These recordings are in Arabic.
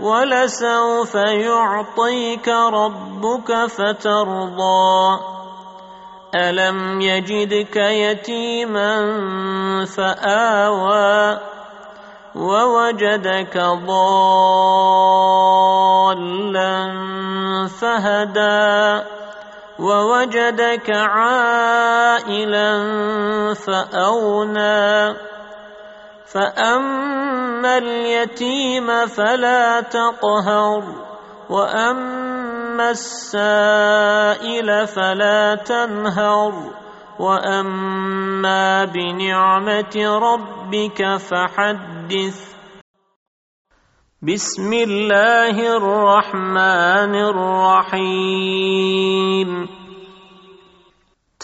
ولسوف يعطيك ربك فترضى. ألم يجدك يتيما فآوى ووجدك ضالا فهدى ووجدك عائلا فاونى فاما اليتيم فلا تقهر واما السائل فلا تنهر واما بنعمه ربك فحدث بسم الله الرحمن الرحيم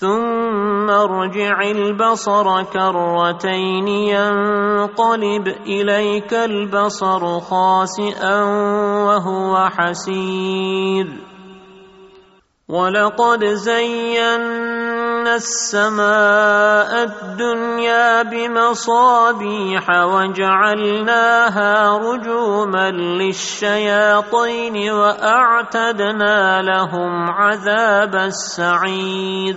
ثم ارجع البصر كرتين ينقلب إليك البصر خاسئا وهو حسير. ولقد زينا السماء الدنيا بمصابيح وجعلناها رجوما للشياطين وأعتدنا لهم عذاب السعير.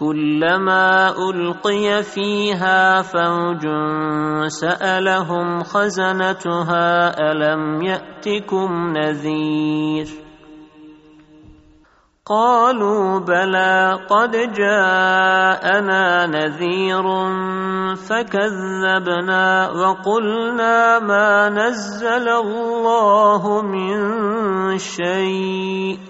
كلما ألقي فيها فوج سألهم خزنتها ألم يأتكم نذير؟ قالوا بلى قد جاءنا نذير فكذبنا وقلنا ما نزل الله من شيء.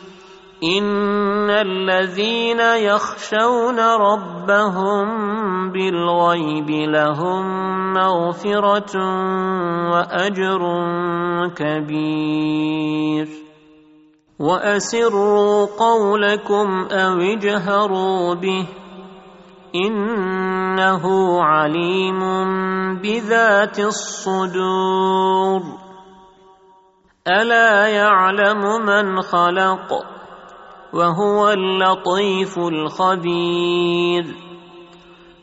ان الذين يخشون ربهم بالغيب لهم مغفره واجر كبير واسروا قولكم أو اجهروا به انه عليم بذات الصدور الا يعلم من خلق وهو اللطيف الخبير.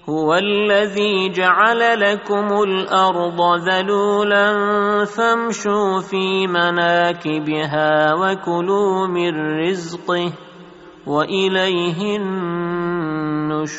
هو الذي جعل لكم الأرض ذلولا فامشوا في مناكبها وكلوا من رزقه وإليه النشور.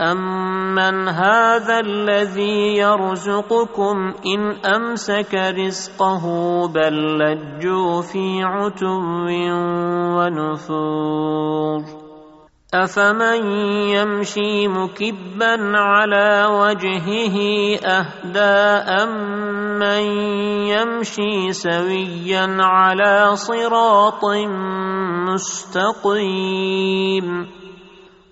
أمن هذا الذي يرزقكم إن أمسك رزقه بل لجوا في عتو ونفور أفمن يمشي مكبا على وجهه أهدى أمن يمشي سويا على صراط مستقيم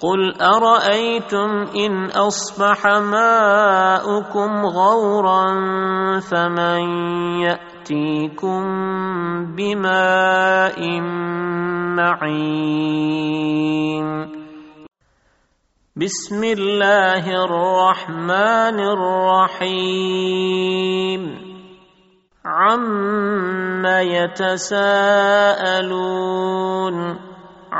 قل ارايتم ان اصبح ماؤكم غورا فمن ياتيكم بماء معين بسم الله الرحمن الرحيم عم يتساءلون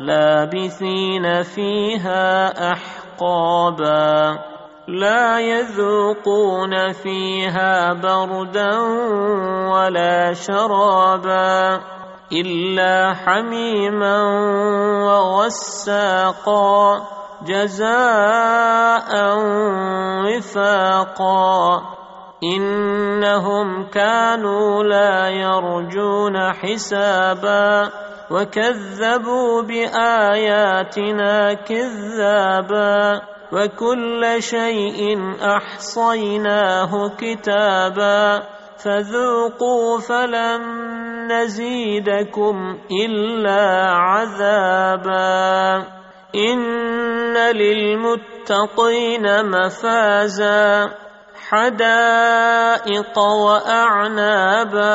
لابثين فيها أحقابا لا يذوقون فيها بردا ولا شرابا إلا حميما وغساقا جزاء وفاقا إنهم كانوا لا يرجون حسابا وكذبوا باياتنا كذابا وكل شيء احصيناه كتابا فذوقوا فلن نزيدكم الا عذابا ان للمتقين مفازا حدائق واعنابا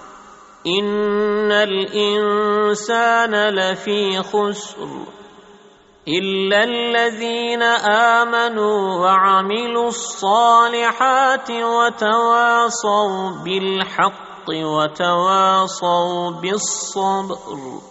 ان الانسان لفي خسر الا الذين امنوا وعملوا الصالحات وتواصوا بالحق وتواصوا بالصبر